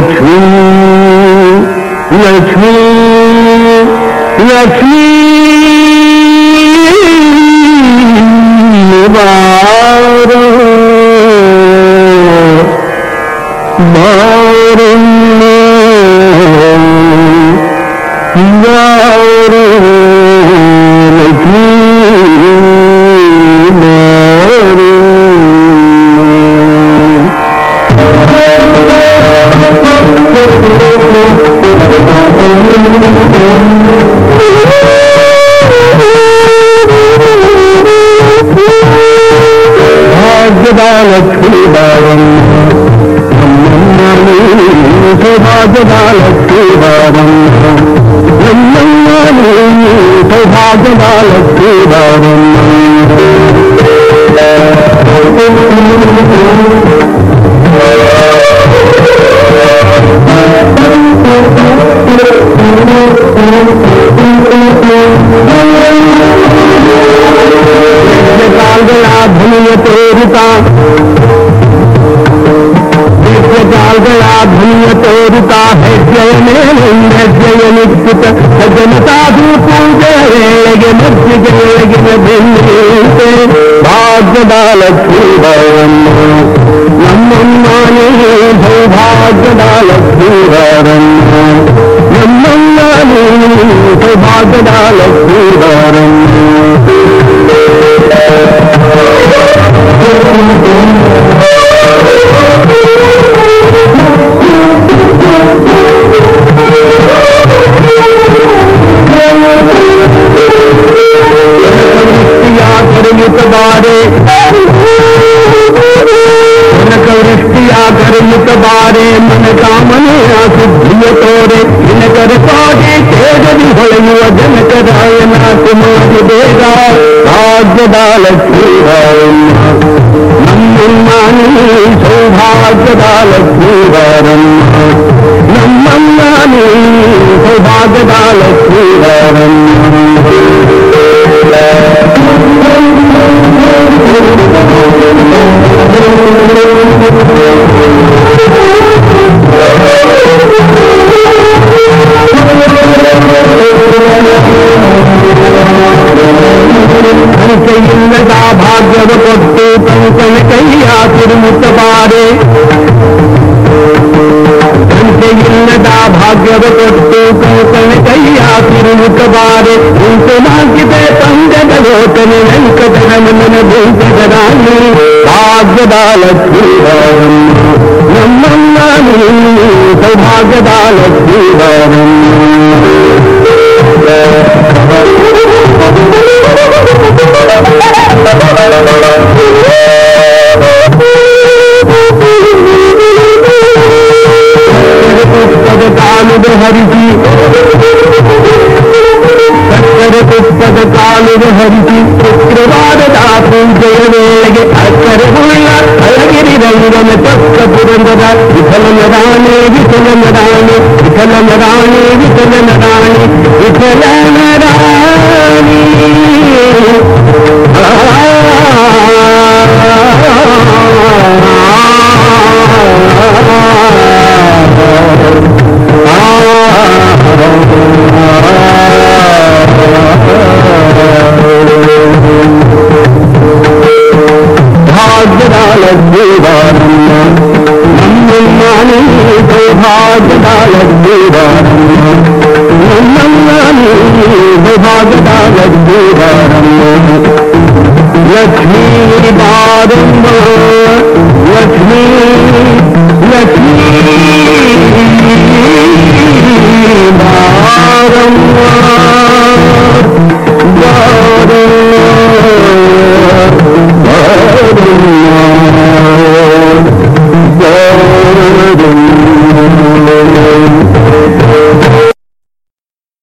true. We are true. We are true. ഭാഗ്യദാലക്ഷ്മി ഭാരം സൗഭാഗ്യദാലക്ഷ്മി ഭാരം സൗഭാഗ്യദാലക്ഷ്മി ഭാരം तोरिता जाल गया धन्य तोरिता है, जय में जय निश्चित सजनता भी पूजे, लगे मध्य गए लगे भिन्नते भाग्यदाल ನಮ್ಮಮ್ಮನೇ ಸೌಭಾಗ್ಯದಾಲ ಶ್ರೀವರನ್ನ ನಮ್ಮಮ್ಮನೇ ಸೌಭಾಗ್ಯದಾಲ ಶ್ರೀ मुतबारे हिनकर रिश्तिया कर मुतबारे मन कामने सिद्धिय तोरे हिनकर पागे तेज भी होयु अजन कराय ना तुम देगा भाग्य दाल ಸೌಭಾಗ್ಯದ ಲಕ್ಷ್ಮೀವರನ್ನ ನಮ್ಮನ್ನ ಸೌಭಾಗ್ಯದ ಲಕ್ಷ್ಮೀವರನ್ನ ಕೈಯಿಲ್ಲದ ಭಾಗ್ಯವ ಕೊಟ್ಟು ಕಂಕನ ಕೈಯ ತಿರುಗುತ್ತಬಾರೆ ಸಂತೆಯಿಲ್ಲದ ಭಾಗ್ಯವ ಕೊಟ್ಟು ಕಂಕನ ಕೈಯ ತಿರುಗುತ್ತಬಾರೆ ಉಂಟು ಮಾಗಿದ ತಂಗದ ಲೋಕನೆ ವೆಂಕಟನ ಮನ ಭೂತದ ರಾಣಿ ಭಾಗ್ಯದ ಲಕ್ಷ್ಮೀವರನ್ನು ನಮ್ಮನ್ನ ಸೌಭಾಗ್ಯದ ಲಕ್ಷ್ಮೀವರನ್ನು ಪುಷ್ಪದ ಕಾಲುದ ಹರಿಸಿ ಸಕ್ಕರೆ ಪುಷ್ಪದ ಕಾಲುದ ಹರಿಸಿ ಶುಕ್ರವಾರದ ಪೂಜೆಯ ವೇಳೆಗೆ ಅಕ್ಕರೆ ಉಳ್ಳ ಅಳಗಿರಿ ರಂಗನ ಚಕ್ಕ ಪುರಂದದ ವಿಠಲನ ರಾಣಿ ವಿಠಲನ ರಾಣಿ ವಿಠಲನ ರಾಣಿ ವಿಠಲನ ರಾಣಿ ವಿಠಲನ வாழ்க்கை பாகதாலீரா பாகதாலீரா லக்ஷ்மி பாதம் லக்ஷ்மி லக்ஷ்மி பாரம் பாரம் பாரம்